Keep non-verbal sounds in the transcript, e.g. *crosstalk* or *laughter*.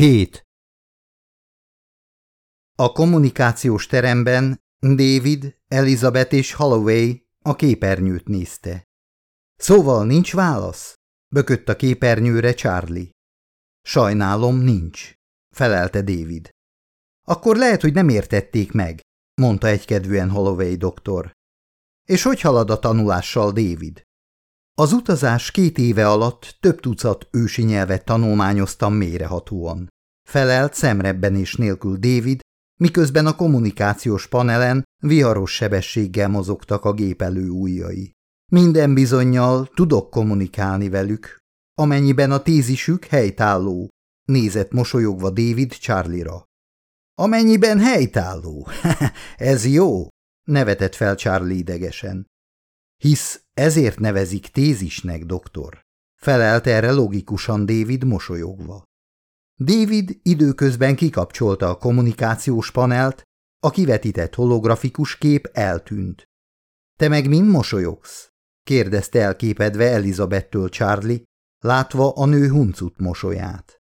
7. A kommunikációs teremben David, Elizabeth és Holloway a képernyőt nézte. Szóval nincs válasz? Bökött a képernyőre Charlie. Sajnálom, nincs, felelte David. Akkor lehet, hogy nem értették meg, mondta egykedvűen Holloway doktor. És hogy halad a tanulással, David? Az utazás két éve alatt több tucat ősi nyelvet tanulmányoztam mérehatóan. Felelt szemrebbenés nélkül David, miközben a kommunikációs panelen viharos sebességgel mozogtak a gépelő ujjai. Minden bizonyal tudok kommunikálni velük, amennyiben a tézisük helytálló, nézett mosolyogva David Charlie-ra. Amennyiben helytálló, *laughs* ez jó, nevetett fel Charlie idegesen. Hisz ezért nevezik tézisnek, doktor, felelt erre logikusan David mosolyogva. David időközben kikapcsolta a kommunikációs panelt, a kivetített holografikus kép eltűnt. – Te meg mind mosolyogsz? – kérdezte elképedve Elizabettől Charlie, látva a nő huncut mosolyát.